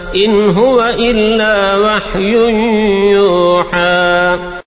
إن هو إلا وحي يوحى.